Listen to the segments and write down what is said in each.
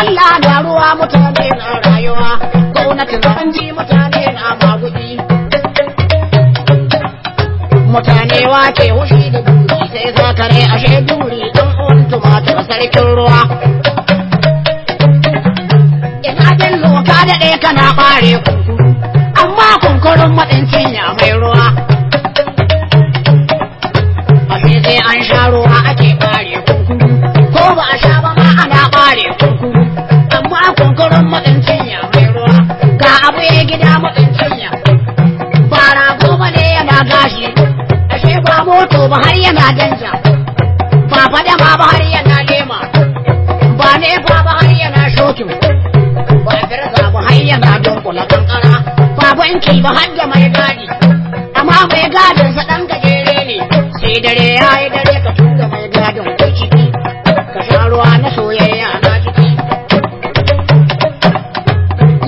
Allah da ruwa mutane na rayuwa. Gwamnatin zanji mutane na magudi mutane wake wushi da duri sai zakare ashe duri dan uwan tumatir sarkin ruwa. Ina jin loka da ɗaya kana ɓare kunkuru amma kunkurun maɗincin ya mai ruwa. Ashe sai an sha ruwa. Yana gashi ashe ba moto ba har yana danja ba fada ma har yana lema. Ba ne ba ba har yana shokin. Ba firza ba har yana dunkula kankara. Ba banki ba har da mai gadi. Amma mai gadin sa dan gajere ne. Sai dare ya yi dare ka tura mai gadin kai ciki. Ka sha ruwa na soyayya na ciki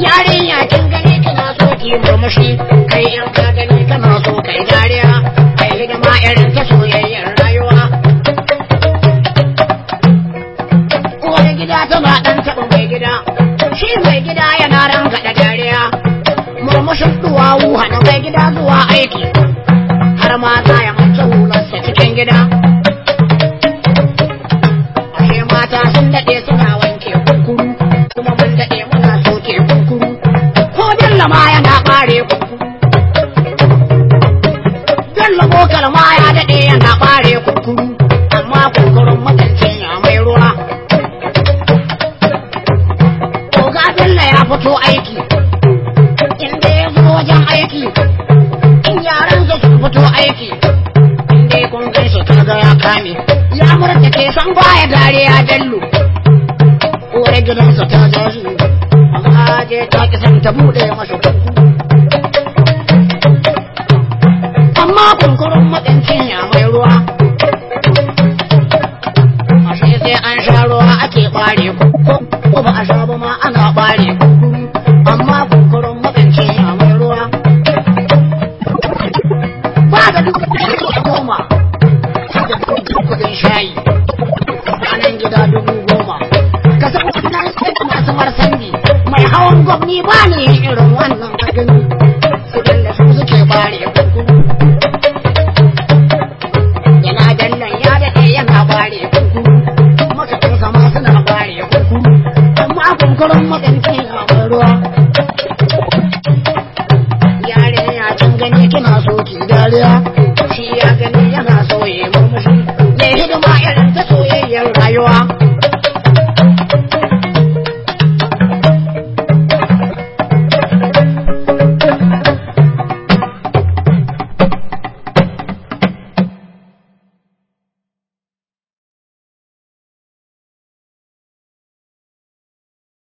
yarinya kin gani kana so ki murmushi. Kai in tana dan taɓa mai gida. Shi mai gida yana rangada dariya. Murmushin duwawu hana mai gida zuwa aiki. Har ma za ya mace hularsa cikin gida. Ashe mata sun daɗe suna wanke kunkuru kuma mun daɗe muna soke kunkuru. Ko ma yana ɓare ma ya daɗe yana ɓare kunkuru. Fito aiki, inda ya zo wajen aiki, in yaran su fito aiki, inda ya kun gan shi kaga ya kame, ya murta ke san baya dariya Bello. Uwar gidansa ta ja shi, amma je ta ki san ta buɗe masa. Amma maɗancin ya mai ruwa. Sai an sha ruwa ake ko ko ba a sha duk kuɗin shayi. Gida dubu goma. Ka san wannan masu marsandi mai hawan gwamni ba ne irin wannan gani su su suke kunkuru yana ya daɗe yana ɓare kunkuru makaɗin sama suna ɓare kunkuru amma kunkurun maganci a mai ruwa yare ya can gani kina dariya. Shi ya gani